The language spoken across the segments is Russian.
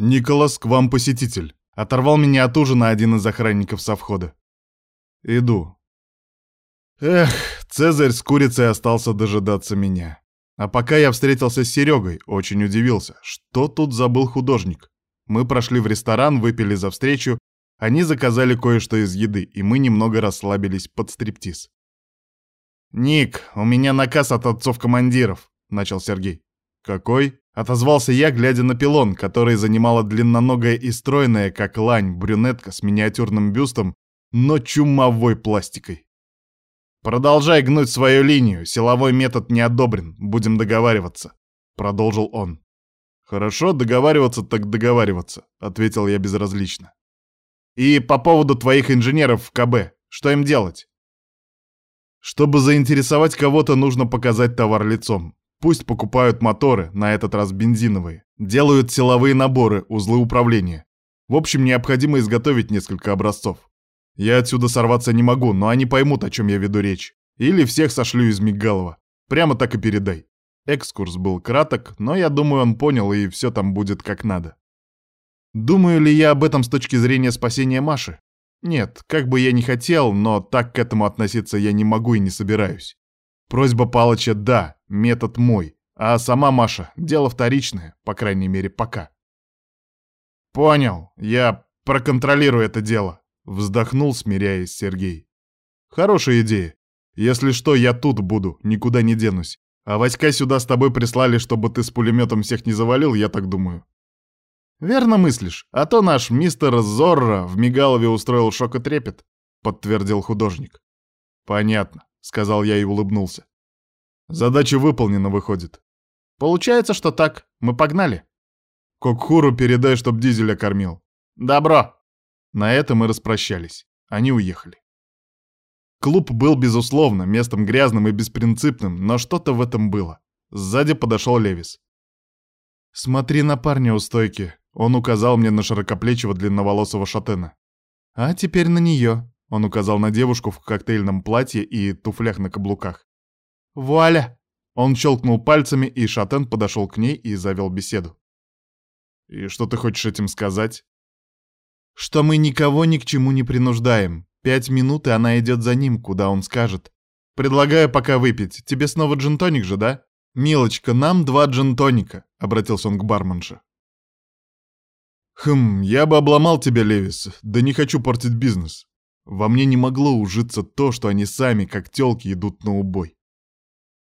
«Николас, к вам посетитель!» — оторвал меня от ужина один из охранников со входа. «Иду». Эх, Цезарь с курицей остался дожидаться меня. А пока я встретился с Серегой, очень удивился, что тут забыл художник. Мы прошли в ресторан, выпили за встречу, они заказали кое-что из еды, и мы немного расслабились под стриптиз. «Ник, у меня наказ от отцов-командиров», — начал Сергей. «Какой?» — отозвался я, глядя на пилон, который занимала длинноногая и стройная, как лань, брюнетка с миниатюрным бюстом, но чумовой пластикой. «Продолжай гнуть свою линию, силовой метод не одобрен, будем договариваться», — продолжил он. «Хорошо, договариваться так договариваться», — ответил я безразлично. «И по поводу твоих инженеров в КБ, что им делать?» Чтобы заинтересовать кого-то, нужно показать товар лицом. Пусть покупают моторы, на этот раз бензиновые, делают силовые наборы, узлы управления. В общем, необходимо изготовить несколько образцов. Я отсюда сорваться не могу, но они поймут, о чем я веду речь. Или всех сошлю из Мигалова. Прямо так и передай. Экскурс был краток, но я думаю, он понял, и все там будет как надо. Думаю ли я об этом с точки зрения спасения Маши? Нет, как бы я ни хотел, но так к этому относиться я не могу и не собираюсь. Просьба Палыча — да, метод мой, а сама Маша — дело вторичное, по крайней мере, пока. «Понял, я проконтролирую это дело», — вздохнул, смиряясь Сергей. «Хорошая идея. Если что, я тут буду, никуда не денусь. А Васька сюда с тобой прислали, чтобы ты с пулеметом всех не завалил, я так думаю». «Верно мыслишь, а то наш мистер Зорро в Мигалове устроил шок и трепет», — подтвердил художник. «Понятно. — сказал я и улыбнулся. «Задача выполнена, выходит». «Получается, что так. Мы погнали». «Кокхуру передай, чтоб дизеля кормил». «Добро». На этом мы распрощались. Они уехали. Клуб был, безусловно, местом грязным и беспринципным, но что-то в этом было. Сзади подошел Левис. «Смотри на парня у стойки», — он указал мне на широкоплечего длинноволосого шатена. «А теперь на нее», он указал на девушку в коктейльном платье и туфлях на каблуках. «Вуаля!» Он щелкнул пальцами, и Шатен подошел к ней и завел беседу. «И что ты хочешь этим сказать?» «Что мы никого ни к чему не принуждаем. Пять минут, и она идет за ним, куда он скажет. Предлагаю пока выпить. Тебе снова джинтоник же, да? Милочка, нам два джинтоника», — обратился он к барменше. «Хм, я бы обломал тебя, Левис, да не хочу портить бизнес. Во мне не могло ужиться то, что они сами, как тёлки, идут на убой.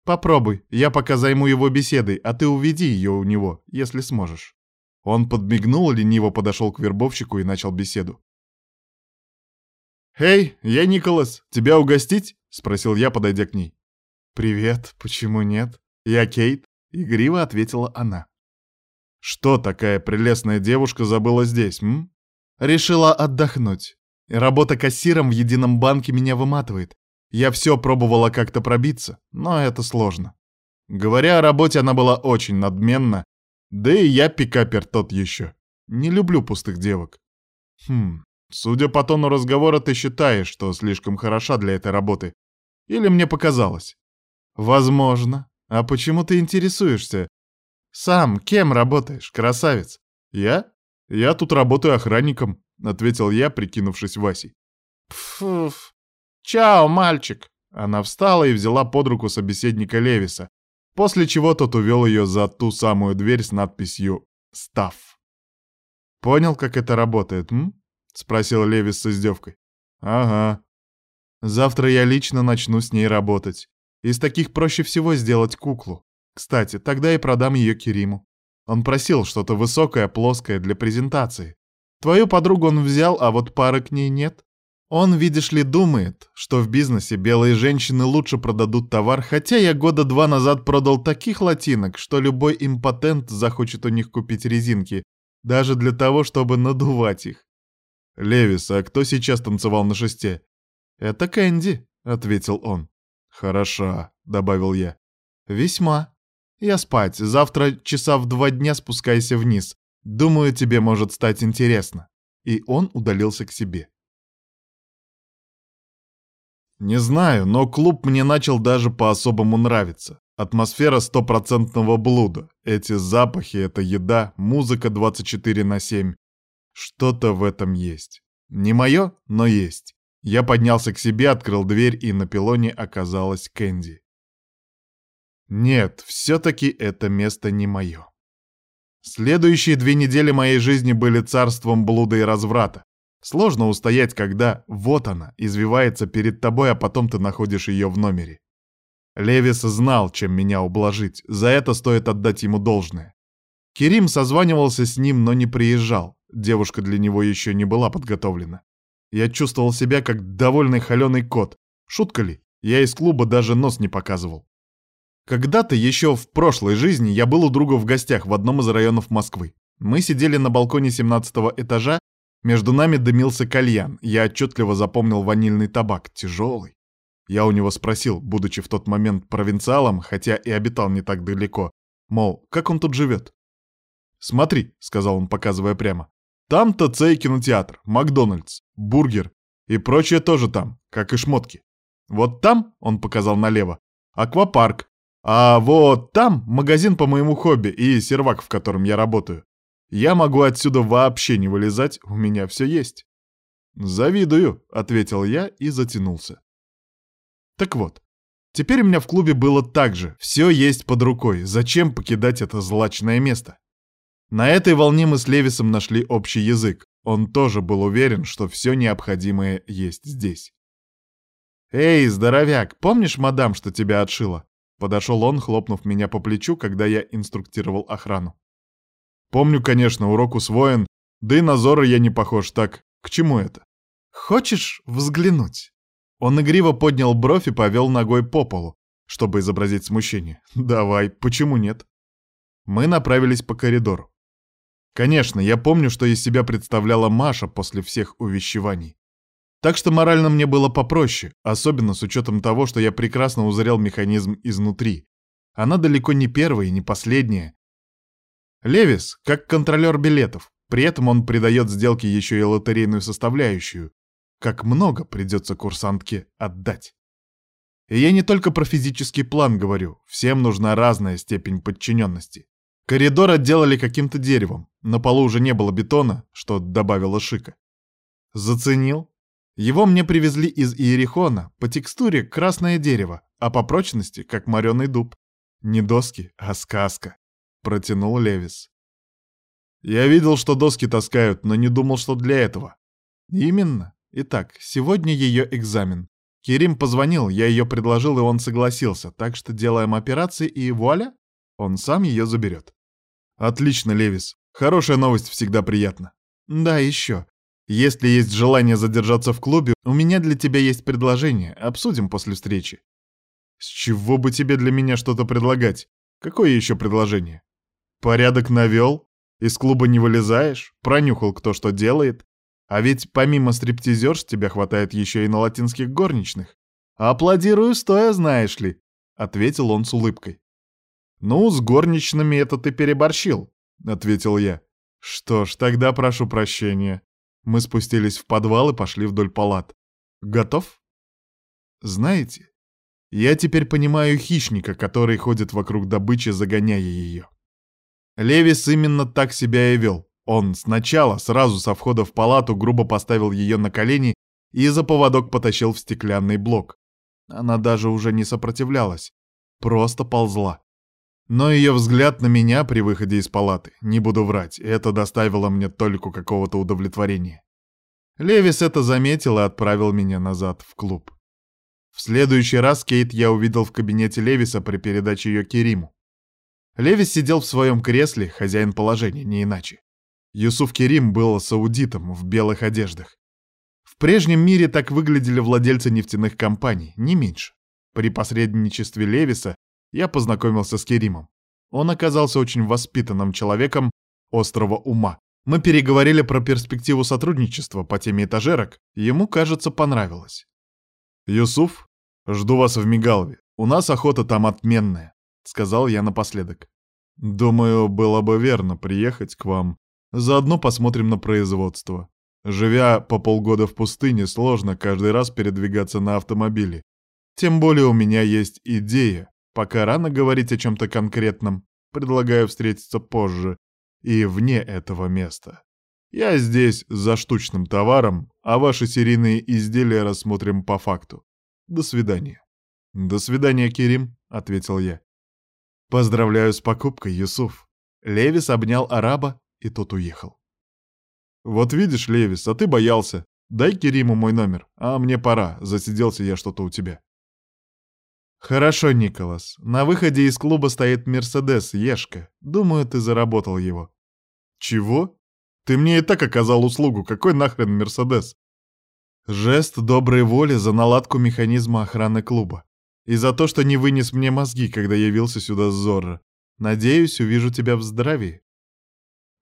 «Попробуй, я пока займу его беседой, а ты уведи ее у него, если сможешь». Он подмигнул, лениво подошел к вербовщику и начал беседу. «Эй, я Николас, тебя угостить?» — спросил я, подойдя к ней. «Привет, почему нет? Я Кейт», — игриво ответила она. «Что такая прелестная девушка забыла здесь, м?» «Решила отдохнуть. Работа кассиром в едином банке меня выматывает. Я все пробовала как-то пробиться, но это сложно. Говоря о работе, она была очень надменна, да и я пикапер тот еще. Не люблю пустых девок. Хм, судя по тону разговора, ты считаешь, что слишком хороша для этой работы. Или мне показалось? Возможно. А почему ты интересуешься? Сам кем работаешь, красавец? Я? Я тут работаю охранником. — ответил я, прикинувшись Васей. «Пф, чао, мальчик!» Она встала и взяла под руку собеседника Левиса, после чего тот увел ее за ту самую дверь с надписью «Став». «Понял, как это работает, м?» — спросил Левис с издевкой. «Ага. Завтра я лично начну с ней работать. Из таких проще всего сделать куклу. Кстати, тогда и продам ее Кериму. Он просил что-то высокое, плоское для презентации. Твою подругу он взял, а вот пары к ней нет. Он, видишь ли, думает, что в бизнесе белые женщины лучше продадут товар, хотя я года два назад продал таких латинок, что любой импотент захочет у них купить резинки, даже для того, чтобы надувать их. «Левис, а кто сейчас танцевал на шесте?» «Это Кэнди», — ответил он. «Хороша», — добавил я. «Весьма. Я спать. Завтра часа в два дня спускайся вниз. Думаю, тебе может стать интересно». И он удалился к себе. Не знаю, но клуб мне начал даже по-особому нравиться. Атмосфера стопроцентного блуда. Эти запахи, эта еда, музыка 24 на 7. Что-то в этом есть. Не мое, но есть. Я поднялся к себе, открыл дверь, и на пилоне оказалась Кэнди. Нет, все-таки это место не мое. Следующие две недели моей жизни были царством блуда и разврата. Сложно устоять, когда вот она, извивается перед тобой, а потом ты находишь ее в номере. Левис знал, чем меня ублажить, за это стоит отдать ему должное. Керим созванивался с ним, но не приезжал, девушка для него еще не была подготовлена. Я чувствовал себя как довольный холеный кот. Шутка ли? Я из клуба даже нос не показывал. Когда-то еще в прошлой жизни я был у друга в гостях в одном из районов Москвы. Мы сидели на балконе 17 этажа, между нами дымился кальян, я отчетливо запомнил ванильный табак, тяжелый. Я у него спросил, будучи в тот момент провинциалом, хотя и обитал не так далеко, мол, как он тут живет? «Смотри», — сказал он, показывая прямо, — «там ТЦ и кинотеатр, Макдональдс, бургер и прочее тоже там, как и шмотки. Вот там, — он показал налево, — аквапарк, а вот там магазин по моему хобби и сервак, в котором я работаю. Я могу отсюда вообще не вылезать, у меня все есть». «Завидую», — ответил я и затянулся. Так вот, теперь у меня в клубе было так же, все есть под рукой, зачем покидать это злачное место? На этой волне мы с Левисом нашли общий язык, он тоже был уверен, что все необходимое есть здесь. «Эй, здоровяк, помнишь мадам, что тебя отшила?» Подошел он, хлопнув меня по плечу, когда я инструктировал охрану. «Помню, конечно, урок усвоен, да и на Зора я не похож так. К чему это?» «Хочешь взглянуть?» Он игриво поднял бровь и повел ногой по полу, чтобы изобразить смущение. «Давай, почему нет?» Мы направились по коридору. Конечно, я помню, что из себя представляла Маша после всех увещеваний. Так что морально мне было попроще, особенно с учетом того, что я прекрасно узрел механизм изнутри. Она далеко не первая и не последняя. Левис, как контролер билетов, при этом он придает сделке еще и лотерейную составляющую, как много придется курсантке отдать. И я не только про физический план говорю, всем нужна разная степень подчиненности. Коридор отделали каким-то деревом, на полу уже не было бетона, что добавило шика. Заценил? Его мне привезли из Иерихона, по текстуре красное дерево, а по прочности как мореный дуб. Не доски, а сказка, протянул Левис. Я видел, что доски таскают, но не думал, что для этого. Именно. Итак, сегодня ее экзамен. Керим позвонил, я ее предложил, и он согласился, так что делаем операции, и вуаля, он сам ее заберет. Отлично, Левис. Хорошая новость всегда приятна. Да, еще. Если есть желание задержаться в клубе, у меня для тебя есть предложение, обсудим после встречи. С чего бы тебе для меня что-то предлагать? Какое еще предложение? Порядок навел? Из клуба не вылезаешь? Пронюхал, кто что делает? А ведь помимо стриптизерш тебя хватает еще и на латинских горничных. Аплодирую стоя, знаешь ли, — ответил он с улыбкой. «Ну, с горничными это ты переборщил», — ответил я. «Что ж, тогда прошу прощения». Мы спустились в подвал и пошли вдоль палат. «Готов?» «Знаете, я теперь понимаю хищника, который ходит вокруг добычи, загоняя ее. Левис именно так себя и вел. Он сначала, сразу со входа в палату, грубо поставил ее на колени и за поводок потащил в стеклянный блок. Она даже уже не сопротивлялась, просто ползла. Но ее взгляд на меня при выходе из палаты, не буду врать, это доставило мне только какого-то удовлетворения. Левис это заметил и отправил меня назад в клуб. В следующий раз Кейт я увидел в кабинете Левиса при передаче ее Кериму. Левис сидел в своем кресле, хозяин положения, не иначе. Юсуф Керим был саудитом в белых одеждах. В прежнем мире так выглядели владельцы нефтяных компаний, не меньше. При посредничестве Левиса я познакомился с Керимом. Он оказался очень воспитанным человеком острого ума. Мы переговорили про перспективу сотрудничества по теме этажерок, ему, кажется, понравилось. «Юсуф, жду вас в Мигалве. У нас охота там отменная», — сказал я напоследок. «Думаю, было бы верно приехать к вам Заодно посмотрим на производство. Живя по полгода в пустыне, сложно каждый раз передвигаться на автомобиле. Тем более у меня есть идея, Пока рано говорить о чем-то конкретном, предлагаю встретиться позже и вне этого места. Я здесь за штучным товаром, а ваши серийные изделия рассмотрим по факту. До свидания. До свидания, Керим, ответил я. Поздравляю с покупкой, Юсуф. Левис обнял араба, и тот уехал. Вот видишь, Левис, а ты боялся. Дай Кериму мой номер, а мне пора, засиделся я что-то у тебя. Хорошо, Николас. На выходе из клуба стоит Мерседес Ешка. Думаю, ты заработал его. Чего? Ты мне и так оказал услугу, какой нахрен Мерседес? Жест доброй воли за наладку механизма охраны клуба. И за то, что не вынес мне мозги, когда явился сюда с Зорро. Надеюсь, увижу тебя в здравии.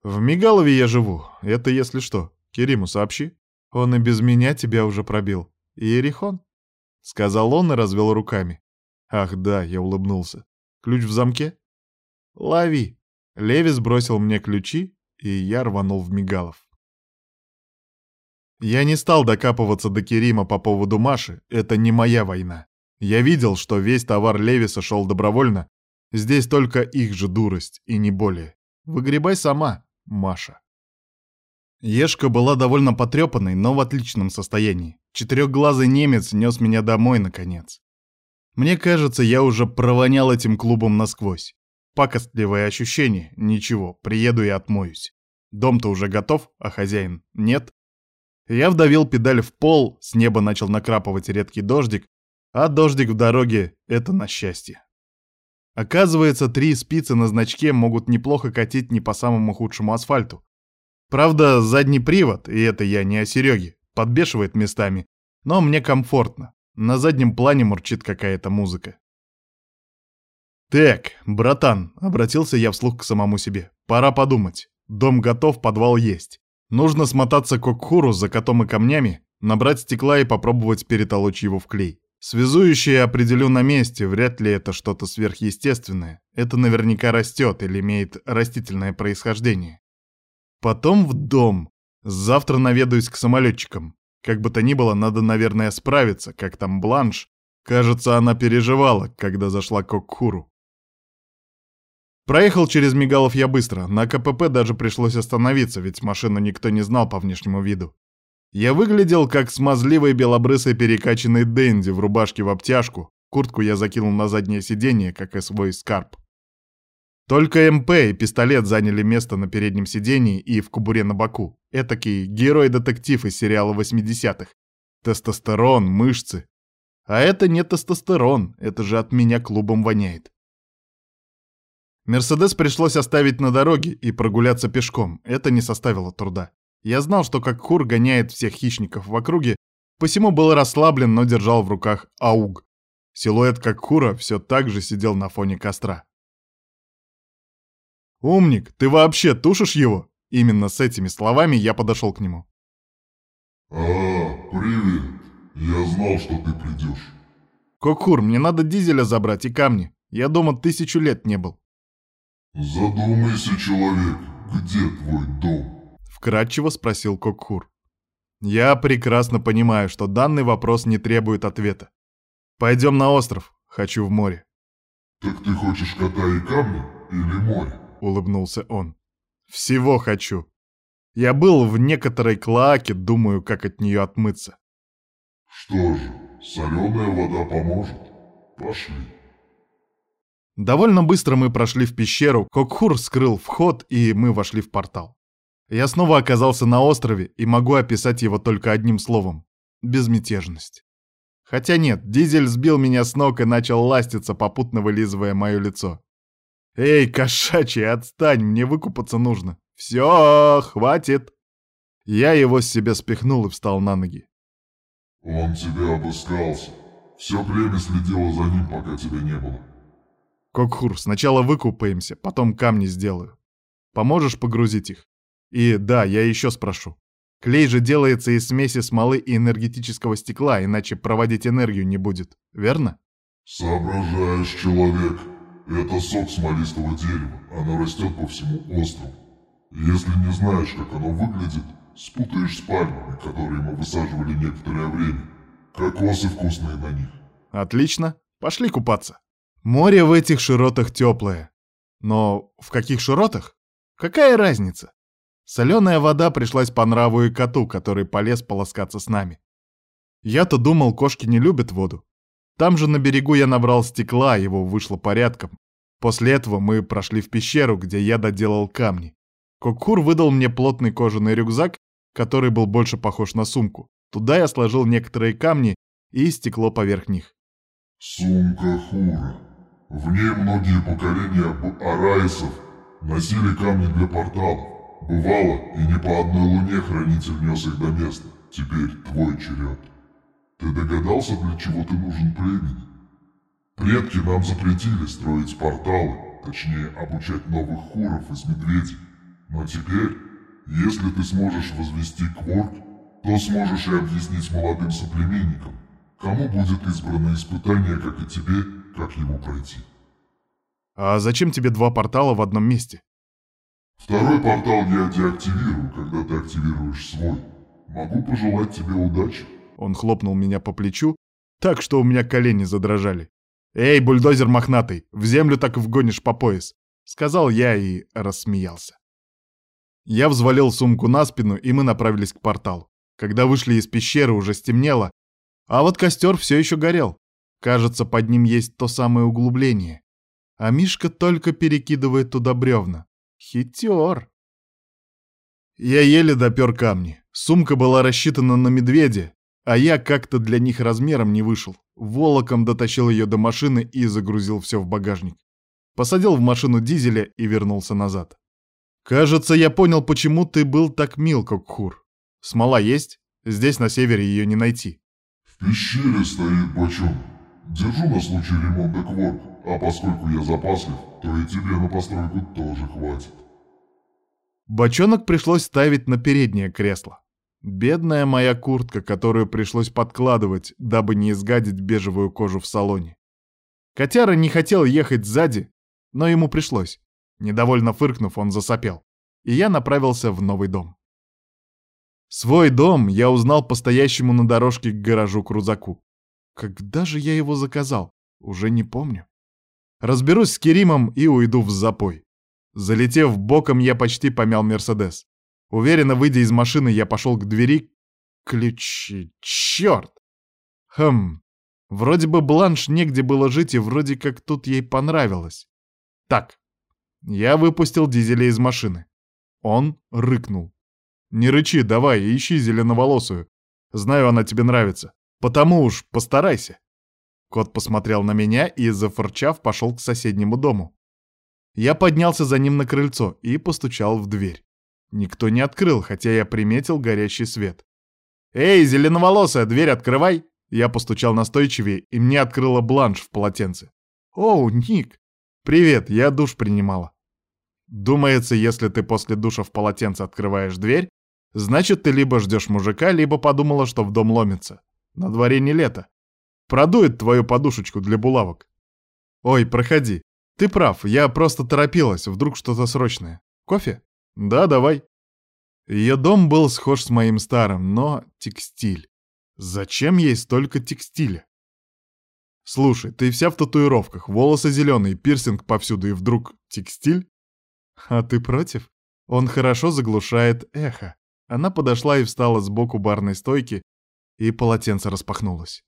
В Мигалове я живу, это если что. Кериму сообщи. Он и без меня тебя уже пробил. Иерихон? Сказал он и развел руками. Ах да, я улыбнулся. Ключ в замке? Лови. Левис бросил мне ключи, и я рванул в Мигалов. Я не стал докапываться до Керима по поводу Маши, это не моя война. Я видел, что весь товар Левиса шел добровольно, здесь только их же дурость, и не более. Выгребай сама, Маша. Ешка была довольно потрепанной, но в отличном состоянии. Четырехглазый немец нес меня домой, наконец. Мне кажется, я уже провонял этим клубом насквозь. Пакостливое ощущение, ничего, приеду и отмоюсь. Дом-то уже готов, а хозяин нет. Я вдавил педаль в пол, с неба начал накрапывать редкий дождик, а дождик в дороге — это на счастье. Оказывается, три спицы на значке могут неплохо катить не по самому худшему асфальту. Правда, задний привод, и это я не о Сереге, подбешивает местами, но мне комфортно. На заднем плане мурчит какая-то музыка. «Так, братан», — обратился я вслух к самому себе, — «пора подумать. Дом готов, подвал есть. Нужно смотаться к Окхуру за котом и камнями, набрать стекла и попробовать перетолочь его в клей. Связующее определю на месте, вряд ли это что-то сверхъестественное. Это наверняка растет или имеет растительное происхождение. Потом в дом. Завтра наведаюсь к самолетчикам. Как бы то ни было, надо, наверное, справиться, как там Бланш. Кажется, она переживала, когда зашла к Окхуру. Проехал через Мигалов я быстро, на КПП даже пришлось остановиться, ведь машину никто не знал по внешнему виду. Я выглядел как смазливый белобрысый перекачанный Дэнди в рубашке в обтяжку, куртку я закинул на заднее сиденье, как и свой скарб. Только МП и пистолет заняли место на переднем сиденье и в кобуре на боку. Этакий герой-детектив из сериала 80-х. Тестостерон, мышцы. А это не тестостерон, это же от меня клубом воняет. Мерседес пришлось оставить на дороге и прогуляться пешком. Это не составило труда. Я знал, что как Хур гоняет всех хищников в округе, посему был расслаблен, но держал в руках ауг. Силуэт как Хура все так же сидел на фоне костра. «Умник, ты вообще тушишь его?» Именно с этими словами я подошел к нему. «А, привет. Я знал, что ты придешь». «Кокхур, мне надо дизеля забрать и камни. Я дома тысячу лет не был». «Задумайся, человек, где твой дом?» Вкратчиво спросил Кокхур. «Я прекрасно понимаю, что данный вопрос не требует ответа. Пойдем на остров, хочу в море». «Так ты хочешь кота и камни или море?» Улыбнулся он. «Всего хочу. Я был в некоторой клоаке, думаю, как от нее отмыться». «Что же, соленая вода поможет. Пошли». Довольно быстро мы прошли в пещеру, Кокхур скрыл вход, и мы вошли в портал. Я снова оказался на острове и могу описать его только одним словом — безмятежность. Хотя нет, дизель сбил меня с ног и начал ластиться, попутно вылизывая мое лицо. «Эй, кошачий, отстань, мне выкупаться нужно. Все, хватит!» Я его с себя спихнул и встал на ноги. «Он тебя обыскался. Все племя следило за ним, пока тебя не было». «Кокхур, сначала выкупаемся, потом камни сделаю. Поможешь погрузить их? И да, я еще спрошу. Клей же делается из смеси смолы и энергетического стекла, иначе проводить энергию не будет, верно?» «Соображаешь, человек», это сок смолистого дерева, оно растет по всему острову. Если не знаешь, как оно выглядит, спутаешь с пальмами, которые мы высаживали некоторое время. Кокосы вкусные на них. Отлично, пошли купаться. Море в этих широтах теплое. Но в каких широтах? Какая разница? Соленая вода пришлась по нраву и коту, который полез полоскаться с нами. Я-то думал, кошки не любят воду. Там же на берегу я набрал стекла, его вышло порядком. После этого мы прошли в пещеру, где я доделал камни. Кокхур выдал мне плотный кожаный рюкзак, который был больше похож на сумку. Туда я сложил некоторые камни и стекло поверх них. Сумка Хура. В ней многие поколения араисов носили камни для порталов. Бывало, и не по одной луне хранитель нес их до места. Теперь твой черед. Ты догадался, для чего ты нужен племени? Предки нам запретили строить порталы, точнее, обучать новых хуров из медведей. Но теперь, если ты сможешь возвести кворк, то сможешь и объяснить молодым соплеменникам, кому будет избрано испытание, как и тебе, как его пройти. А зачем тебе два портала в одном месте? Второй портал я деактивирую, когда ты активируешь свой. Могу пожелать тебе удачи. Он хлопнул меня по плечу, так что у меня колени задрожали. «Эй, бульдозер мохнатый, в землю так вгонишь по пояс!» — сказал я и рассмеялся. Я взвалил сумку на спину, и мы направились к порталу. Когда вышли из пещеры, уже стемнело, а вот костер все еще горел. Кажется, под ним есть то самое углубление. А Мишка только перекидывает туда бревна. Хитер. Я еле допер камни. Сумка была рассчитана на медведя, а я как-то для них размером не вышел. Волоком дотащил ее до машины и загрузил все в багажник. Посадил в машину дизеля и вернулся назад. «Кажется, я понял, почему ты был так мил, как Кокхур. Смола есть? Здесь, на севере, ее не найти». «В пещере стоит бочонок. Держу на случай ремонта кворк, а поскольку я запаслив, то и тебе на постройку тоже хватит». Бочонок пришлось ставить на переднее кресло. Бедная моя куртка, которую пришлось подкладывать, дабы не изгадить бежевую кожу в салоне. Котяра не хотел ехать сзади, но ему пришлось. Недовольно фыркнув, он засопел. И я направился в новый дом. Свой дом я узнал по стоящему на дорожке к гаражу крузаку. Когда же я его заказал? Уже не помню. Разберусь с Керимом и уйду в запой. Залетев боком, я почти помял Мерседес. Уверенно выйдя из машины, я пошел к двери. Ключи. Черт! Хм. Вроде бы Бланш негде было жить, и вроде как тут ей понравилось. Так. Я выпустил дизеля из машины. Он рыкнул. «Не рычи, давай, ищи зеленоволосую. Знаю, она тебе нравится. Потому уж постарайся». Кот посмотрел на меня и, зафырчав, пошел к соседнему дому. Я поднялся за ним на крыльцо и постучал в дверь. Никто не открыл, хотя я приметил горящий свет. «Эй, зеленоволосая, дверь открывай!» Я постучал настойчивее, и мне открыла бланш в полотенце. «Оу, Ник! Привет, я душ принимала». Думается, если ты после душа в полотенце открываешь дверь, значит, ты либо ждешь мужика, либо подумала, что в дом ломится. На дворе не лето. Продует твою подушечку для булавок. Ой, проходи. Ты прав, я просто торопилась, вдруг что-то срочное. Кофе? Да, давай. Ее дом был схож с моим старым, но текстиль. Зачем ей столько текстиля? Слушай, ты вся в татуировках, волосы зеленые, пирсинг повсюду и вдруг текстиль? А ты против? Он хорошо заглушает эхо. Она подошла и встала сбоку барной стойки, и полотенце распахнулось.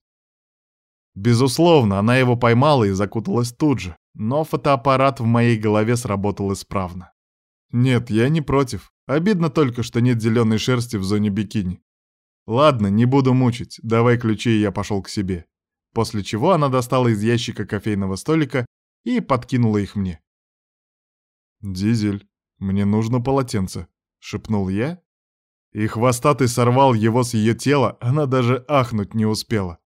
Безусловно, она его поймала и закуталась тут же, но фотоаппарат в моей голове сработал исправно. Нет, я не против. Обидно только, что нет зеленой шерсти в зоне бикини. Ладно, не буду мучить, давай ключи, и я пошел к себе. После чего она достала из ящика кофейного столика и подкинула их мне. «Дизель, мне нужно полотенце», — шепнул я. И хвостатый сорвал его с ее тела, она даже ахнуть не успела.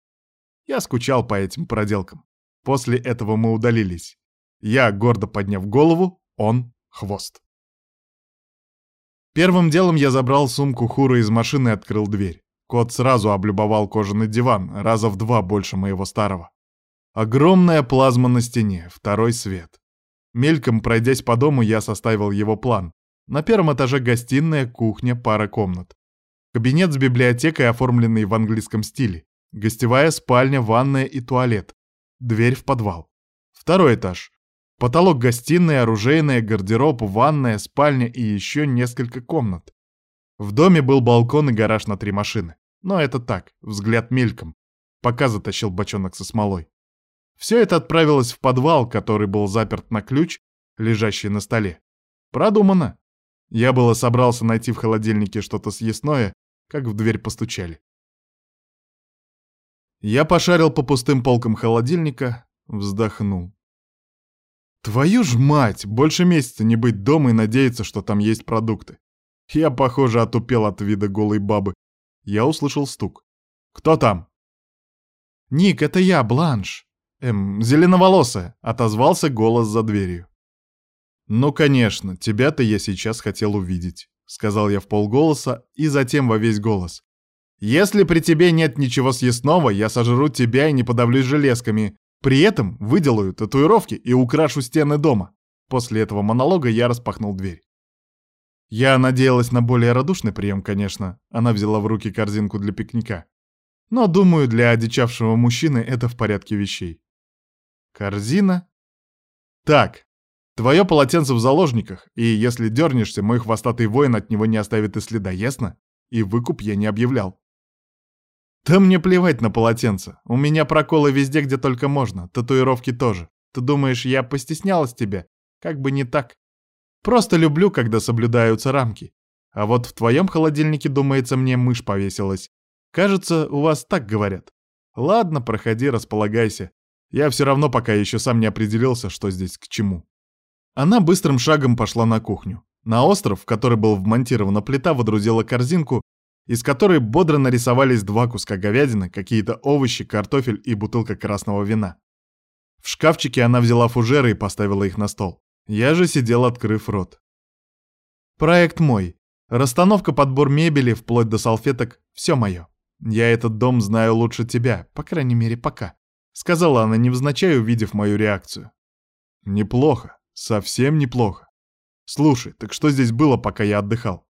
Я скучал по этим проделкам. После этого мы удалились. Я, гордо подняв голову, он — хвост. Первым делом я забрал сумку Хура из машины и открыл дверь. Кот сразу облюбовал кожаный диван, раза в два больше моего старого. Огромная плазма на стене, второй свет. Мельком пройдясь по дому, я составил его план. На первом этаже гостиная, кухня, пара комнат. Кабинет с библиотекой, оформленный в английском стиле. Гостевая спальня, ванная и туалет. Дверь в подвал. Второй этаж. Потолок гостиной, оружейная, гардероб, ванная, спальня и еще несколько комнат. В доме был балкон и гараж на три машины. Но это так, взгляд мельком, пока затащил бочонок со смолой. Все это отправилось в подвал, который был заперт на ключ, лежащий на столе. Продумано. Я было собрался найти в холодильнике что-то съестное, как в дверь постучали. Я пошарил по пустым полкам холодильника, вздохнул. Твою ж мать, больше месяца не быть дома и надеяться, что там есть продукты. Я, похоже, отупел от вида голой бабы. Я услышал стук. «Кто там?» «Ник, это я, Бланш!» «Эм, зеленоволосая!» — отозвался голос за дверью. «Ну, конечно, тебя-то я сейчас хотел увидеть», — сказал я в полголоса и затем во весь голос. «Если при тебе нет ничего съестного, я сожру тебя и не подавлюсь железками. При этом выделаю татуировки и украшу стены дома». После этого монолога я распахнул дверь. Я надеялась на более радушный прием, конечно. Она взяла в руки корзинку для пикника. Но, думаю, для одичавшего мужчины это в порядке вещей. Корзина? Так, Твое полотенце в заложниках, и если дернешься, мой хвостатый воин от него не оставит и следа, ясно? И выкуп я не объявлял. Да мне плевать на полотенце. У меня проколы везде, где только можно. Татуировки тоже. Ты думаешь, я постеснялась тебя? Как бы не так. Просто люблю, когда соблюдаются рамки. А вот в твоем холодильнике, думается, мне мышь повесилась. Кажется, у вас так говорят. Ладно, проходи, располагайся. Я все равно пока еще сам не определился, что здесь к чему. Она быстрым шагом пошла на кухню. На остров, в который был вмонтирована плита, водрузила корзинку, из которой бодро нарисовались два куска говядины, какие-то овощи, картофель и бутылка красного вина. В шкафчике она взяла фужеры и поставила их на стол. Я же сидел, открыв рот. Проект мой. Расстановка, подбор мебели, вплоть до салфеток — все мое. Я этот дом знаю лучше тебя, по крайней мере, пока. Сказала она невзначай, увидев мою реакцию. Неплохо. Совсем неплохо. Слушай, так что здесь было, пока я отдыхал?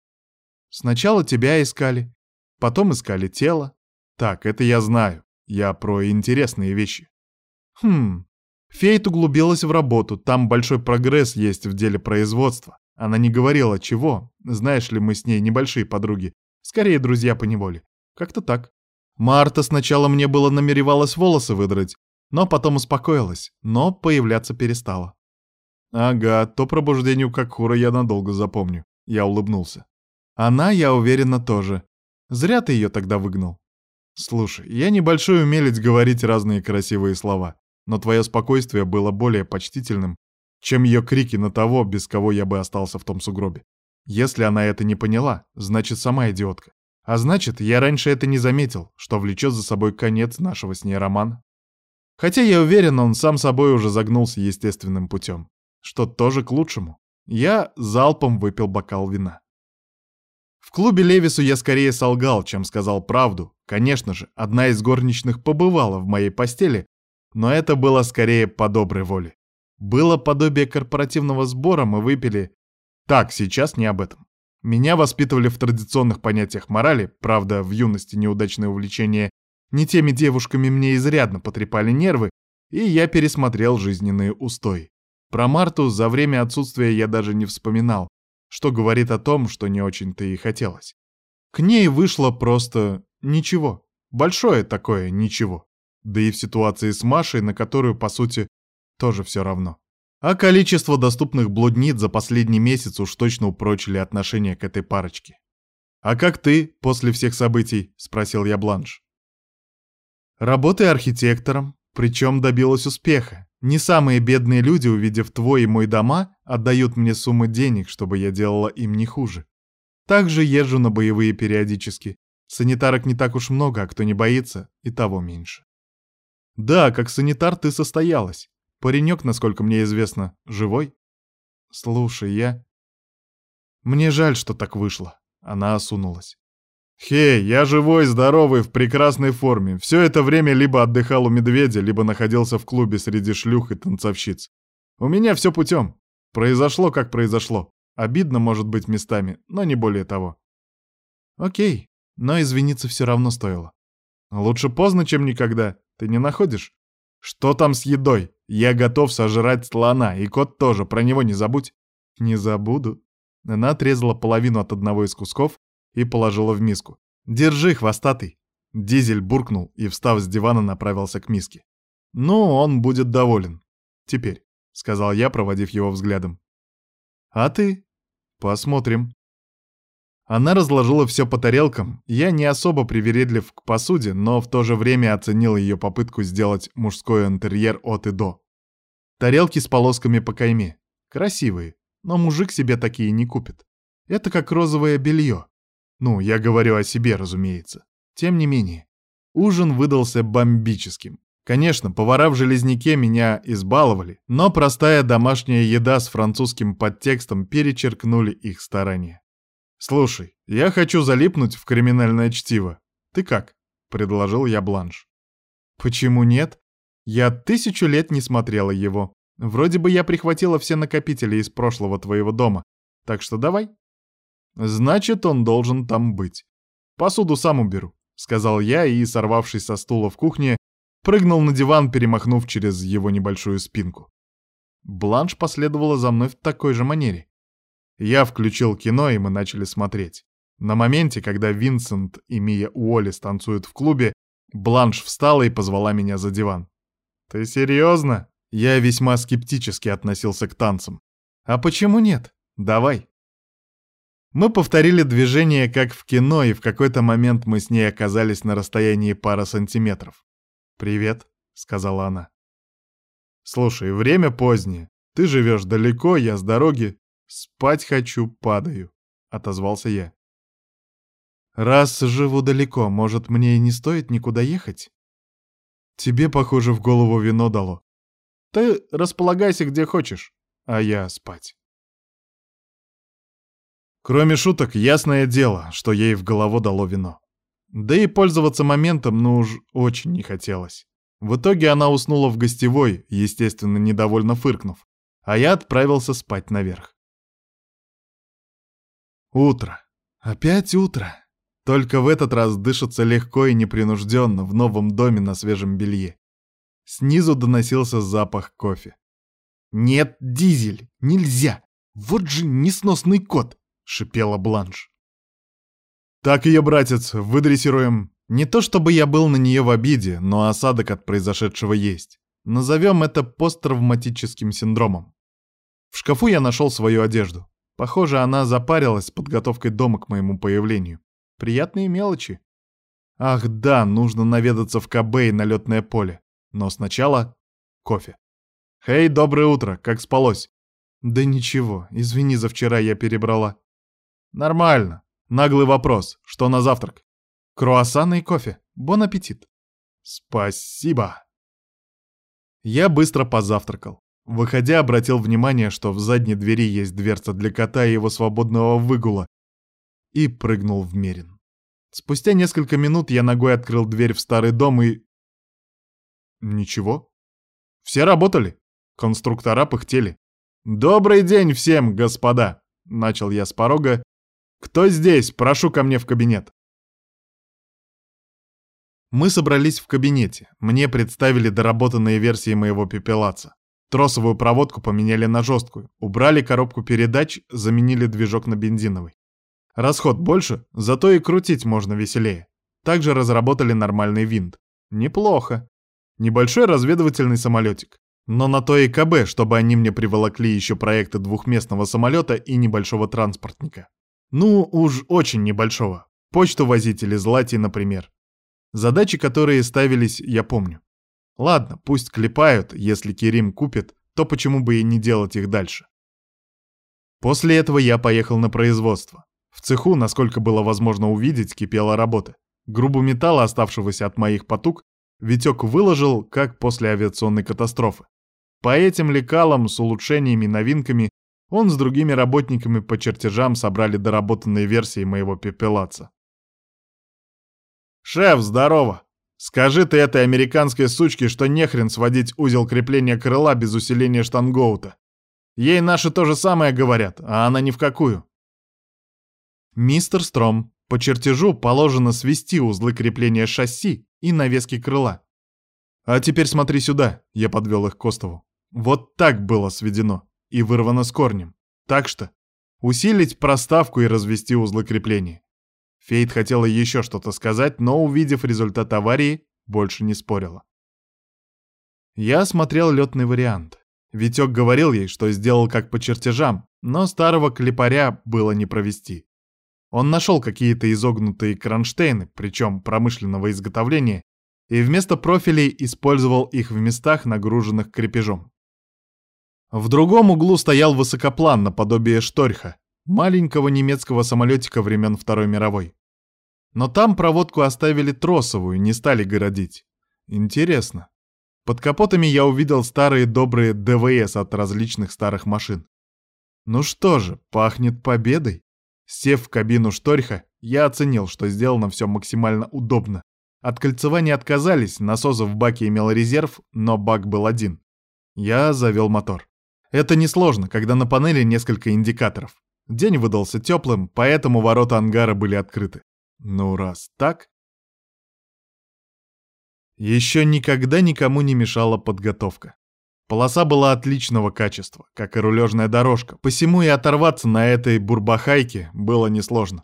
Сначала тебя искали, потом искали тело. Так, это я знаю. Я про интересные вещи. Хм. Фейт углубилась в работу, там большой прогресс есть в деле производства. Она не говорила, чего. Знаешь ли, мы с ней небольшие подруги. Скорее, друзья по неволе. Как-то так. Марта сначала мне было намеревалась волосы выдрать, но потом успокоилась, но появляться перестала. Ага, то пробуждение у Какура я надолго запомню. Я улыбнулся. Она, я уверена, тоже. Зря ты ее тогда выгнал. Слушай, я небольшой умелец говорить разные красивые слова, но твое спокойствие было более почтительным, чем ее крики на того, без кого я бы остался в том сугробе. Если она это не поняла, значит, сама идиотка. А значит, я раньше это не заметил, что влечет за собой конец нашего с ней романа. Хотя я уверен, он сам собой уже загнулся естественным путем что тоже к лучшему. Я залпом выпил бокал вина. В клубе Левису я скорее солгал, чем сказал правду. Конечно же, одна из горничных побывала в моей постели, но это было скорее по доброй воле. Было подобие корпоративного сбора, мы выпили... Так, сейчас не об этом. Меня воспитывали в традиционных понятиях морали, правда, в юности неудачное увлечение не теми девушками мне изрядно потрепали нервы, и я пересмотрел жизненные устои. Про Марту за время отсутствия я даже не вспоминал, что говорит о том, что не очень-то и хотелось. К ней вышло просто ничего. Большое такое ничего. Да и в ситуации с Машей, на которую, по сути, тоже все равно. А количество доступных блудниц за последний месяц уж точно упрочили отношение к этой парочке. «А как ты после всех событий?» — спросил я Бланш. «Работай архитектором, причем добилась успеха. Не самые бедные люди, увидев твой и мой дома, отдают мне суммы денег, чтобы я делала им не хуже. Также езжу на боевые периодически. Санитарок не так уж много, а кто не боится, и того меньше. Да, как санитар ты состоялась. Паренек, насколько мне известно, живой? Слушай, я... Мне жаль, что так вышло. Она осунулась. «Хей, я живой, здоровый, в прекрасной форме. Все это время либо отдыхал у медведя, либо находился в клубе среди шлюх и танцовщиц. У меня все путем. Произошло, как произошло. Обидно, может быть, местами, но не более того». «Окей, но извиниться все равно стоило. Лучше поздно, чем никогда. Ты не находишь?» Что там с едой? Я готов сожрать слона, и кот тоже, про него не забудь. Не забуду. Она отрезала половину от одного из кусков и положила в миску. Держи, хвостатый. Дизель буркнул и, встав с дивана, направился к миске. Ну, он будет доволен. Теперь, сказал я, проводив его взглядом. А ты? Посмотрим. Она разложила все по тарелкам. Я не особо привередлив к посуде, но в то же время оценил ее попытку сделать мужской интерьер от и до. Тарелки с полосками по кайме. Красивые, но мужик себе такие не купит. Это как розовое белье. Ну, я говорю о себе, разумеется. Тем не менее, ужин выдался бомбическим. Конечно, повара в Железняке меня избаловали, но простая домашняя еда с французским подтекстом перечеркнули их старания. «Слушай, я хочу залипнуть в криминальное чтиво. Ты как?» — предложил я Бланш. «Почему нет? Я тысячу лет не смотрела его. Вроде бы я прихватила все накопители из прошлого твоего дома, так что давай». «Значит, он должен там быть. Посуду сам уберу», — сказал я и, сорвавшись со стула в кухне, прыгнул на диван, перемахнув через его небольшую спинку. Бланш последовала за мной в такой же манере. Я включил кино, и мы начали смотреть. На моменте, когда Винсент и Мия Уоллес танцуют в клубе, Бланш встала и позвала меня за диван. «Ты серьезно?» Я весьма скептически относился к танцам. «А почему нет? Давай». Мы повторили движение, как в кино, и в какой-то момент мы с ней оказались на расстоянии пары сантиметров. «Привет», — сказала она. «Слушай, время позднее. Ты живешь далеко, я с дороги. «Спать хочу, падаю», — отозвался я. «Раз живу далеко, может, мне и не стоит никуда ехать?» «Тебе, похоже, в голову вино дало. Ты располагайся где хочешь, а я спать». Кроме шуток, ясное дело, что ей в голову дало вино. Да и пользоваться моментом, ну уж очень не хотелось. В итоге она уснула в гостевой, естественно, недовольно фыркнув, а я отправился спать наверх. Утро. Опять утро. Только в этот раз дышится легко и непринужденно в новом доме на свежем белье. Снизу доносился запах кофе. «Нет, Дизель, нельзя! Вот же несносный кот!» — шипела Бланш. «Так ее, братец, выдрессируем. Не то чтобы я был на нее в обиде, но осадок от произошедшего есть. Назовем это посттравматическим синдромом. В шкафу я нашел свою одежду. Похоже, она запарилась с подготовкой дома к моему появлению. Приятные мелочи. Ах да, нужно наведаться в КБ и на летное поле. Но сначала кофе. «Хей, доброе утро, как спалось?» «Да ничего, извини, за вчера я перебрала». «Нормально. Наглый вопрос. Что на завтрак?» «Круассаны и кофе. Бон аппетит». «Спасибо». Я быстро позавтракал. Выходя, обратил внимание, что в задней двери есть дверца для кота и его свободного выгула, и прыгнул в Мерин. Спустя несколько минут я ногой открыл дверь в старый дом и... Ничего. Все работали. Конструктора пыхтели. «Добрый день всем, господа!» — начал я с порога. «Кто здесь? Прошу ко мне в кабинет». Мы собрались в кабинете. Мне представили доработанные версии моего пепелаца. Тросовую проводку поменяли на жесткую, убрали коробку передач, заменили движок на бензиновый. Расход больше, зато и крутить можно веселее. Также разработали нормальный винт. Неплохо. Небольшой разведывательный самолетик. Но на то и КБ, чтобы они мне приволокли еще проекты двухместного самолета и небольшого транспортника. Ну, уж очень небольшого. Почту возить или злати, например. Задачи, которые ставились, я помню. Ладно, пусть клепают, если Керим купит, то почему бы и не делать их дальше. После этого я поехал на производство. В цеху, насколько было возможно увидеть, кипела работа. Грубу металла, оставшегося от моих потуг, Витек выложил, как после авиационной катастрофы. По этим лекалам с улучшениями новинками он с другими работниками по чертежам собрали доработанные версии моего пепелаца. «Шеф, здорово!» Скажи ты этой американской сучке, что нехрен сводить узел крепления крыла без усиления штангоута. Ей наши то же самое говорят, а она ни в какую. Мистер Стром, по чертежу положено свести узлы крепления шасси и навески крыла. А теперь смотри сюда, я подвел их к остову. Вот так было сведено и вырвано с корнем. Так что усилить проставку и развести узлы крепления. Фейт хотела еще что-то сказать, но, увидев результат аварии, больше не спорила. Я смотрел летный вариант. Витек говорил ей, что сделал как по чертежам, но старого клепаря было не провести. Он нашел какие-то изогнутые кронштейны, причем промышленного изготовления, и вместо профилей использовал их в местах, нагруженных крепежом. В другом углу стоял высокоплан наподобие Шторха, маленького немецкого самолетика времен Второй мировой. Но там проводку оставили тросовую, не стали городить. Интересно. Под капотами я увидел старые добрые ДВС от различных старых машин. Ну что же, пахнет победой. Сев в кабину Шторха, я оценил, что сделано все максимально удобно. От кольцевания отказались, насоса в баке имел резерв, но бак был один. Я завел мотор. Это несложно, когда на панели несколько индикаторов. День выдался теплым, поэтому ворота ангара были открыты. Ну раз так... Еще никогда никому не мешала подготовка. Полоса была отличного качества, как и рулежная дорожка, посему и оторваться на этой бурбахайке было несложно.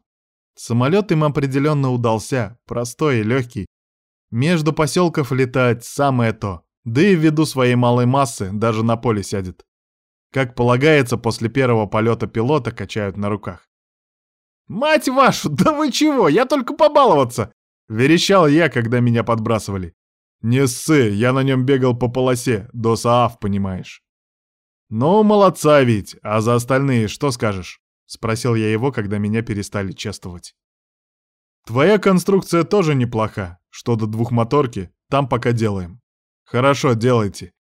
Самолет им определенно удался, простой и легкий. Между поселков летать самое то, да и ввиду своей малой массы даже на поле сядет. Как полагается, после первого полета пилота качают на руках. «Мать вашу, да вы чего, я только побаловаться!» — верещал я, когда меня подбрасывали. «Не ссы, я на нем бегал по полосе, до Саав, понимаешь». «Ну, молодца ведь, а за остальные что скажешь?» — спросил я его, когда меня перестали чествовать. «Твоя конструкция тоже неплоха. Что до двухмоторки, там пока делаем. Хорошо, делайте.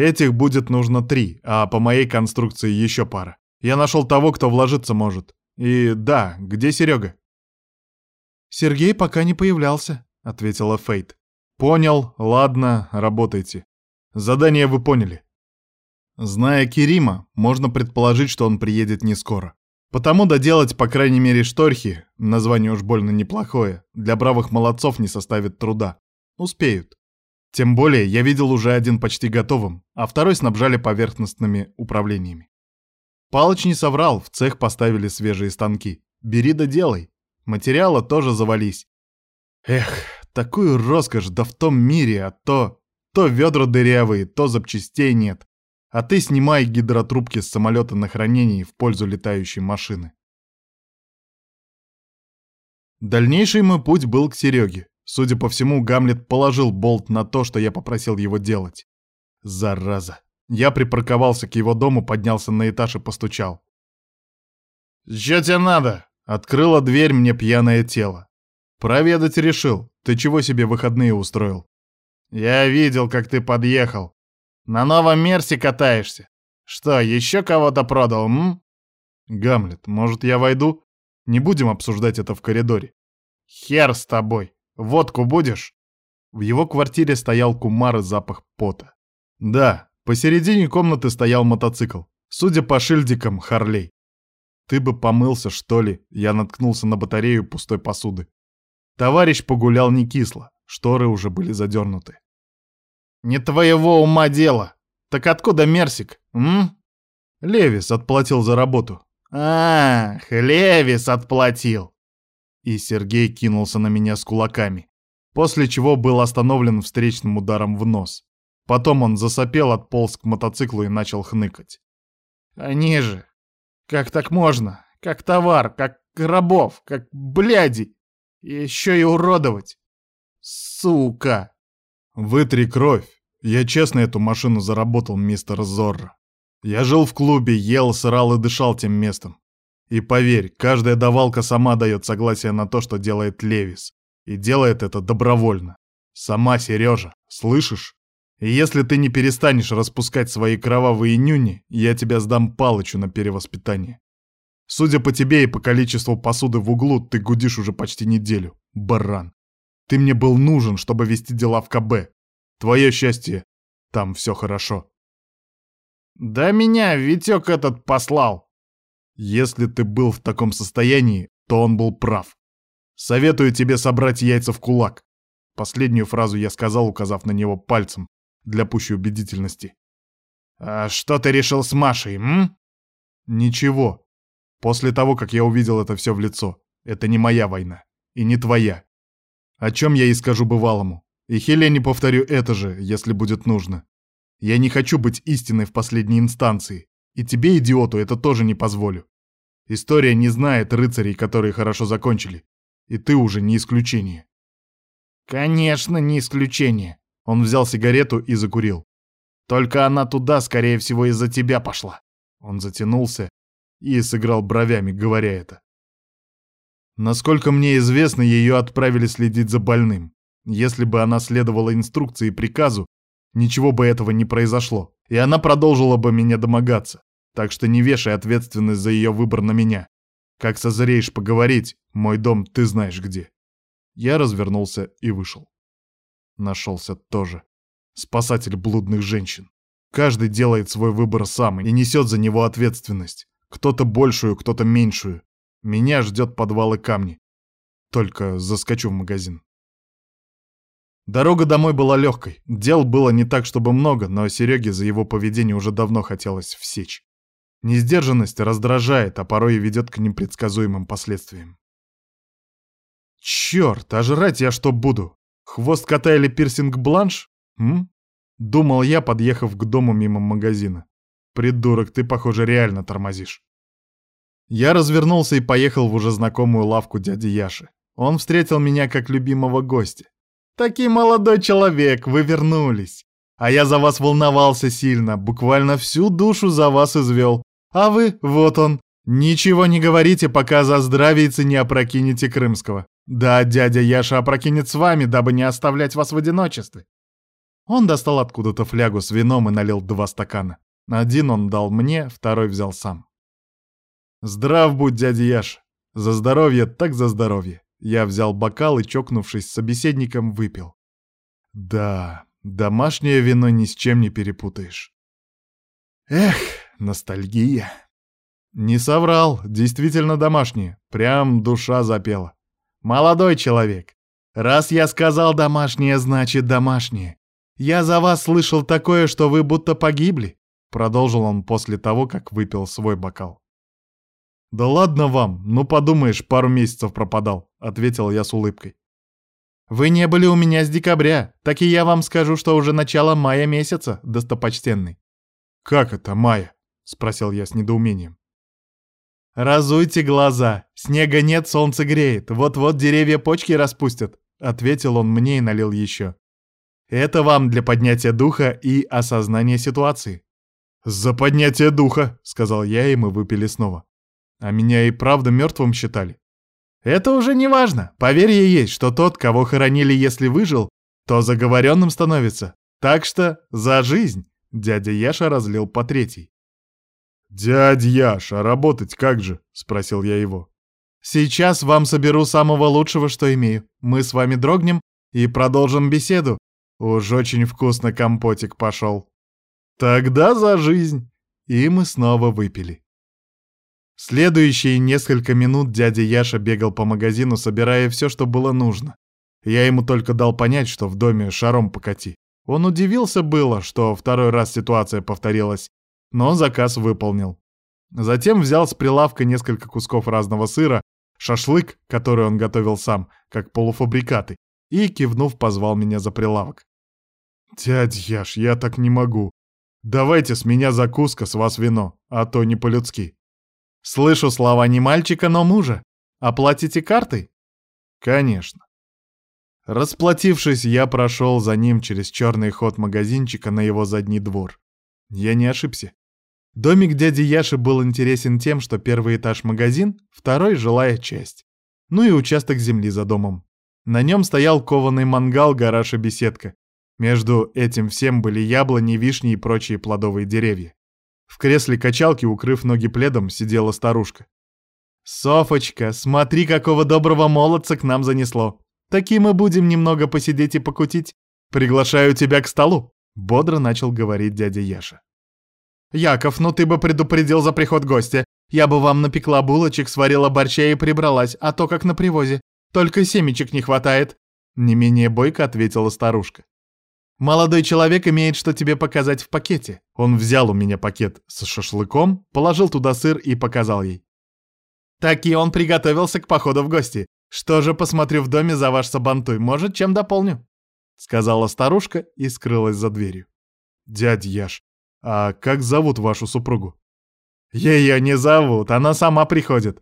Этих будет нужно три, а по моей конструкции еще пара. Я нашел того, кто вложиться может. И да, где Серега?» «Сергей пока не появлялся», — ответила Фейт. Понял, ладно, работайте. Задание вы поняли. Зная Кирима, можно предположить, что он приедет не скоро. Потому доделать, по крайней мере, шторхи, название уж больно неплохое, для бравых молодцов не составит труда. Успеют. Тем более, я видел уже один почти готовым, а второй снабжали поверхностными управлениями. Палыч не соврал, в цех поставили свежие станки. Бери да делай. Материала тоже завались. Эх, такую роскошь, да в том мире, а то... То ведра дырявые, то запчастей нет. А ты снимай гидротрубки с самолета на хранение в пользу летающей машины. Дальнейший мой путь был к Сереге. Судя по всему, Гамлет положил болт на то, что я попросил его делать. Зараза. Я припарковался к его дому, поднялся на этаж и постучал. «Чё тебе надо?» Открыла дверь мне пьяное тело. Проведать решил. Ты чего себе выходные устроил? Я видел, как ты подъехал. На новом Мерсе катаешься. Что, еще кого-то продал, м? Гамлет, может, я войду? Не будем обсуждать это в коридоре. Хер с тобой. Водку будешь? В его квартире стоял кумар и запах пота. Да, посередине комнаты стоял мотоцикл. Судя по шильдикам, Харлей. Ты бы помылся, что ли? Я наткнулся на батарею пустой посуды. Товарищ погулял не кисло, шторы уже были задернуты. «Не твоего ума дело! Так откуда Мерсик, м?» Левис отплатил за работу. «Ах, Левис отплатил!» И Сергей кинулся на меня с кулаками, после чего был остановлен встречным ударом в нос. Потом он засопел, отполз к мотоциклу и начал хныкать. «Они же! Как так можно? Как товар, как рабов, как бляди!» Еще и уродовать. Сука. Вытри кровь. Я честно эту машину заработал, мистер Зорро. Я жил в клубе, ел, срал и дышал тем местом. И поверь, каждая давалка сама дает согласие на то, что делает Левис. И делает это добровольно. Сама Сережа, слышишь? И если ты не перестанешь распускать свои кровавые нюни, я тебя сдам Палычу на перевоспитание. Судя по тебе и по количеству посуды в углу, ты гудишь уже почти неделю. Баран. Ты мне был нужен, чтобы вести дела в КБ. Твое счастье. Там все хорошо. Да меня Витек этот послал. Если ты был в таком состоянии, то он был прав. Советую тебе собрать яйца в кулак. Последнюю фразу я сказал, указав на него пальцем, для пущей убедительности. «А что ты решил с Машей, м?» «Ничего. После того, как я увидел это все в лицо, это не моя война. И не твоя. О чем я и скажу бывалому. И Хелене повторю это же, если будет нужно. Я не хочу быть истиной в последней инстанции. И тебе, идиоту, это тоже не позволю. История не знает рыцарей, которые хорошо закончили. И ты уже не исключение. Конечно, не исключение. Он взял сигарету и закурил. Только она туда, скорее всего, из-за тебя пошла. Он затянулся и сыграл бровями, говоря это. Насколько мне известно, ее отправили следить за больным. Если бы она следовала инструкции и приказу, ничего бы этого не произошло, и она продолжила бы меня домогаться. Так что не вешай ответственность за ее выбор на меня. Как созреешь поговорить, мой дом ты знаешь где. Я развернулся и вышел. Нашелся тоже. Спасатель блудных женщин. Каждый делает свой выбор сам и несет за него ответственность. Кто-то большую, кто-то меньшую. Меня ждет подвал и камни. Только заскочу в магазин. Дорога домой была легкой. Дел было не так, чтобы много, но Сереге за его поведение уже давно хотелось всечь. Несдержанность раздражает, а порой и ведет к непредсказуемым последствиям. Черт, а жрать я что буду? Хвост кота или пирсинг-бланш? М? Думал я, подъехав к дому мимо магазина. Придурок, ты, похоже, реально тормозишь. Я развернулся и поехал в уже знакомую лавку дяди Яши. Он встретил меня как любимого гостя. «Такой молодой человек, вы вернулись. А я за вас волновался сильно, буквально всю душу за вас извел. А вы, вот он. Ничего не говорите, пока за здравицы не опрокинете Крымского. Да, дядя Яша опрокинет с вами, дабы не оставлять вас в одиночестве. Он достал откуда-то флягу с вином и налил два стакана. Один он дал мне, второй взял сам. Здрав будь, дядя Яша. За здоровье, так за здоровье. Я взял бокал и, чокнувшись с собеседником, выпил. Да, домашнее вино ни с чем не перепутаешь. Эх, ностальгия. Не соврал, действительно домашнее. Прям душа запела. Молодой человек, раз я сказал домашнее, значит домашнее. Я за вас слышал такое, что вы будто погибли, продолжил он после того, как выпил свой бокал. Да ладно вам, ну подумаешь, пару месяцев пропадал, ответил я с улыбкой. Вы не были у меня с декабря, так и я вам скажу, что уже начало мая месяца, достопочтенный. Как это мая? Спросил я с недоумением. «Разуйте глаза. Снега нет, солнце греет. Вот-вот деревья почки распустят», — ответил он мне и налил еще. «Это вам для поднятия духа и осознания ситуации». «За поднятие духа», — сказал я, и мы выпили снова. А меня и правда мертвым считали. «Это уже не важно. Поверье есть, что тот, кого хоронили, если выжил, то заговоренным становится. Так что за жизнь!» Дядя Яша разлил по третий. «Дядь Яш, а работать как же?» — спросил я его. «Сейчас вам соберу самого лучшего, что имею. Мы с вами дрогнем и продолжим беседу. Уж очень вкусно компотик пошел. Тогда за жизнь!» И мы снова выпили. Следующие несколько минут дядя Яша бегал по магазину, собирая все, что было нужно. Я ему только дал понять, что в доме шаром покати. Он удивился было, что второй раз ситуация повторилась, но заказ выполнил. Затем взял с прилавка несколько кусков разного сыра, шашлык, который он готовил сам, как полуфабрикаты, и, кивнув, позвал меня за прилавок. «Дядь Яш, я так не могу. Давайте с меня закуска, с вас вино, а то не по-людски». «Слышу слова не мальчика, но мужа. Оплатите картой?» «Конечно». Расплатившись, я прошел за ним через черный ход магазинчика на его задний двор. Я не ошибся. Домик дяди Яши был интересен тем, что первый этаж магазин, второй — жилая часть. Ну и участок земли за домом. На нем стоял кованый мангал, гараж и беседка. Между этим всем были яблони, вишни и прочие плодовые деревья. В кресле качалки, укрыв ноги пледом, сидела старушка. «Софочка, смотри, какого доброго молодца к нам занесло. Таким мы будем немного посидеть и покутить. Приглашаю тебя к столу», — бодро начал говорить дядя Яша. «Яков, ну ты бы предупредил за приход гостя. Я бы вам напекла булочек, сварила борща и прибралась, а то как на привозе. Только семечек не хватает. Не менее бойко ответила старушка. Молодой человек имеет что тебе показать в пакете. Он взял у меня пакет с шашлыком, положил туда сыр и показал ей. Так и он приготовился к походу в гости. Что же посмотрю в доме за ваш сабантуй, может, чем дополню? Сказала старушка и скрылась за дверью. Дядь Яш, а как зовут вашу супругу? Ее не зовут, она сама приходит.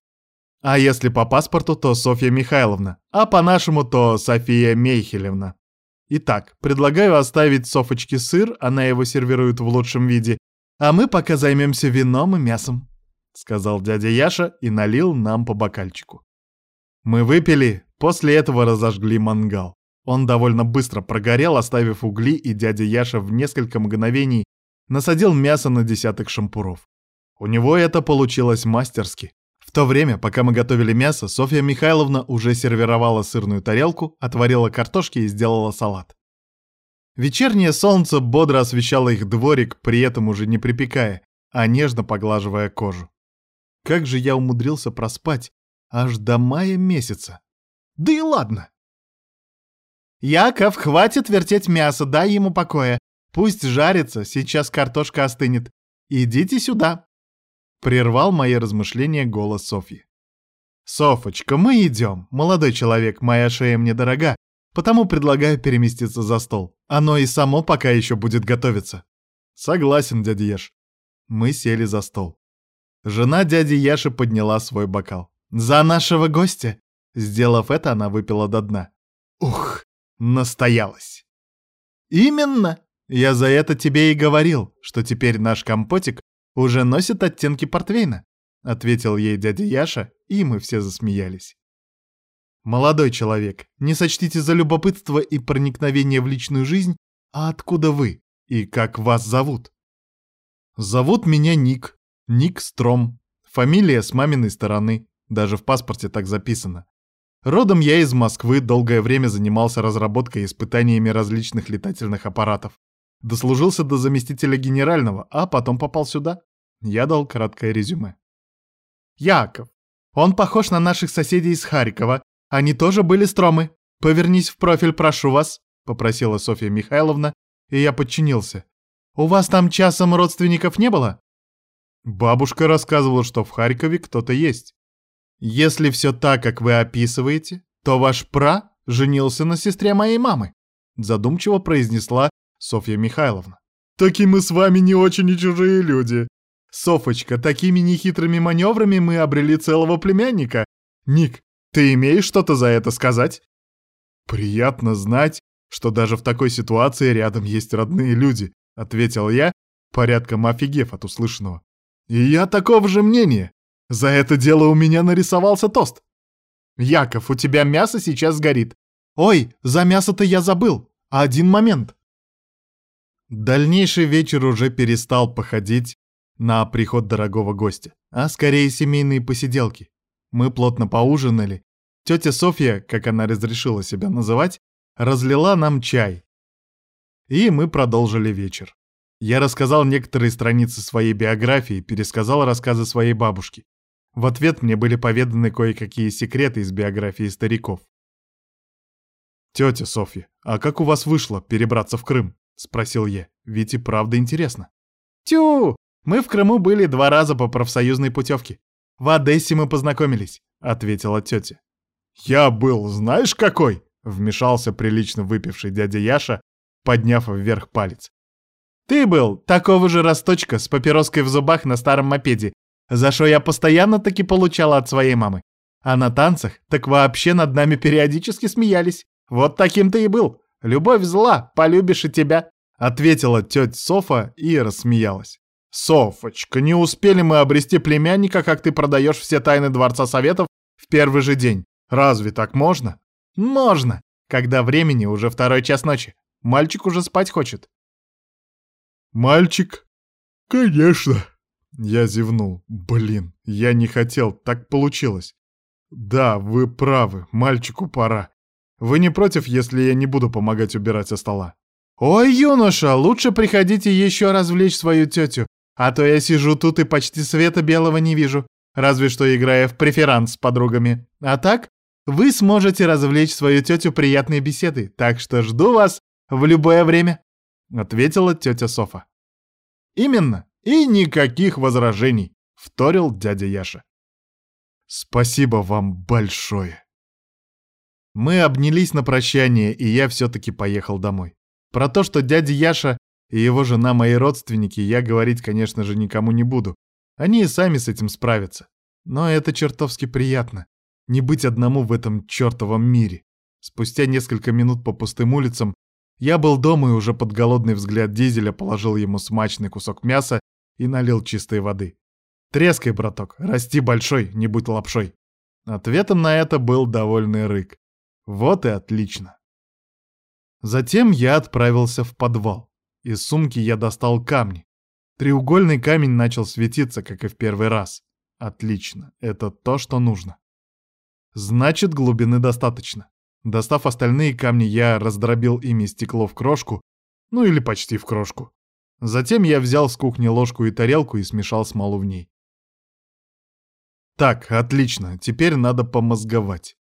А если по паспорту, то Софья Михайловна, а по-нашему, то София Мейхелевна. Итак, предлагаю оставить Софочке сыр, она его сервирует в лучшем виде, а мы пока займемся вином и мясом», — сказал дядя Яша и налил нам по бокальчику. Мы выпили, после этого разожгли мангал. Он довольно быстро прогорел, оставив угли, и дядя Яша в несколько мгновений насадил мясо на десяток шампуров. У него это получилось мастерски. В то время, пока мы готовили мясо, Софья Михайловна уже сервировала сырную тарелку, отварила картошки и сделала салат. Вечернее солнце бодро освещало их дворик, при этом уже не припекая, а нежно поглаживая кожу. Как же я умудрился проспать аж до мая месяца. Да и ладно. «Яков, хватит вертеть мясо, дай ему покоя. Пусть жарится, сейчас картошка остынет. Идите сюда», Прервал мои размышления голос Софьи. «Софочка, мы идем. Молодой человек, моя шея мне дорога, потому предлагаю переместиться за стол. Оно и само пока еще будет готовиться». «Согласен, дядя Еш». Мы сели за стол. Жена дяди Яши подняла свой бокал. «За нашего гостя!» Сделав это, она выпила до дна. «Ух, настоялась!» «Именно! Я за это тебе и говорил, что теперь наш компотик уже носит оттенки портвейна», — ответил ей дядя Яша, и мы все засмеялись. «Молодой человек, не сочтите за любопытство и проникновение в личную жизнь, а откуда вы и как вас зовут?» «Зовут меня Ник, Ник Стром. Фамилия с маминой стороны, даже в паспорте так записано. Родом я из Москвы, долгое время занимался разработкой и испытаниями различных летательных аппаратов. Дослужился до заместителя генерального, а потом попал сюда. Я дал краткое резюме. Яков. Он похож на наших соседей из Харькова. Они тоже были стромы. Повернись в профиль, прошу вас, попросила Софья Михайловна, и я подчинился. У вас там часом родственников не было? Бабушка рассказывала, что в Харькове кто-то есть. Если все так, как вы описываете, то ваш пра женился на сестре моей мамы, задумчиво произнесла Софья Михайловна. «Таки мы с вами не очень и чужие люди. Софочка, такими нехитрыми маневрами мы обрели целого племянника. Ник, ты имеешь что-то за это сказать?» «Приятно знать, что даже в такой ситуации рядом есть родные люди», — ответил я, порядком офигев от услышанного. «И я такого же мнения. За это дело у меня нарисовался тост. Яков, у тебя мясо сейчас сгорит. Ой, за мясо-то я забыл. Один момент. Дальнейший вечер уже перестал походить на приход дорогого гостя, а скорее семейные посиделки. Мы плотно поужинали. Тетя Софья, как она разрешила себя называть, разлила нам чай. И мы продолжили вечер. Я рассказал некоторые страницы своей биографии, пересказал рассказы своей бабушки. В ответ мне были поведаны кое-какие секреты из биографии стариков. «Тетя Софья, а как у вас вышло перебраться в Крым?» — спросил я. «Ведь и правда интересно». «Тю! Мы в Крыму были два раза по профсоюзной путевке. В Одессе мы познакомились», — ответила тетя. «Я был, знаешь какой?» — вмешался прилично выпивший дядя Яша, подняв вверх палец. «Ты был такого же росточка с папироской в зубах на старом мопеде, за что я постоянно таки получала от своей мамы. А на танцах так вообще над нами периодически смеялись. Вот таким ты и был. Любовь зла, полюбишь и тебя», — ответила тетя Софа и рассмеялась. «Софочка, не успели мы обрести племянника, как ты продаешь все тайны Дворца Советов в первый же день. Разве так можно?» «Можно, когда времени уже второй час ночи. Мальчик уже спать хочет». «Мальчик? Конечно!» Я зевнул. «Блин, я не хотел, так получилось. Да, вы правы, мальчику пора. Вы не против, если я не буду помогать убирать со стола? Ой, юноша, лучше приходите еще развлечь свою тетю, а то я сижу тут и почти света белого не вижу, разве что играя в преферанс с подругами. А так, вы сможете развлечь свою тетю приятной беседой, так что жду вас в любое время», — ответила тетя Софа. «Именно, и никаких возражений», — вторил дядя Яша. «Спасибо вам большое». Мы обнялись на прощание, и я все-таки поехал домой. Про то, что дядя Яша и его жена мои родственники, я говорить, конечно же, никому не буду. Они и сами с этим справятся. Но это чертовски приятно. Не быть одному в этом чертовом мире. Спустя несколько минут по пустым улицам я был дома и уже под голодный взгляд дизеля положил ему смачный кусок мяса и налил чистой воды. «Трескай, браток, расти большой, не будь лапшой». Ответом на это был довольный рык. Вот и отлично. Затем я отправился в подвал. Из сумки я достал камни. Треугольный камень начал светиться, как и в первый раз. Отлично, это то, что нужно. Значит, глубины достаточно. Достав остальные камни, я раздробил ими стекло в крошку, ну или почти в крошку. Затем я взял с кухни ложку и тарелку и смешал смолу в ней. Так, отлично, теперь надо помозговать.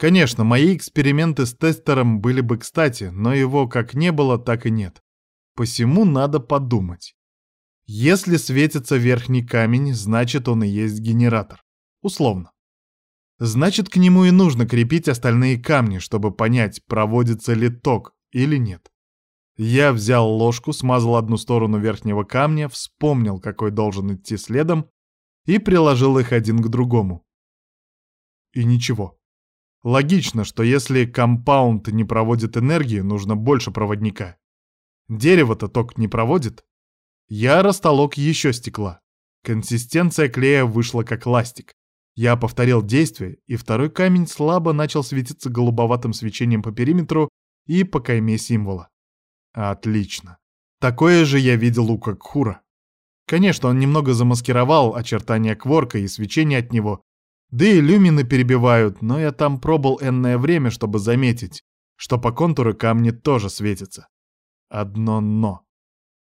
Конечно, мои эксперименты с тестером были бы кстати, но его как не было, так и нет. Посему надо подумать. Если светится верхний камень, значит он и есть генератор. Условно. Значит, к нему и нужно крепить остальные камни, чтобы понять, проводится ли ток или нет. Я взял ложку, смазал одну сторону верхнего камня, вспомнил, какой должен идти следом, и приложил их один к другому. И ничего. Логично, что если компаунд не проводит энергию, нужно больше проводника. Дерево-то ток не проводит. Я растолок еще стекла. Консистенция клея вышла как ластик. Я повторил действие, и второй камень слабо начал светиться голубоватым свечением по периметру и по кайме символа. Отлично. Такое же я видел у Какхура. Конечно, он немного замаскировал очертания кворка и свечение от него, да и люмины перебивают, но я там пробыл энное время, чтобы заметить, что по контуру камни тоже светятся. Одно «но».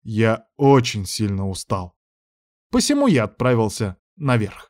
Я очень сильно устал. Посему я отправился наверх.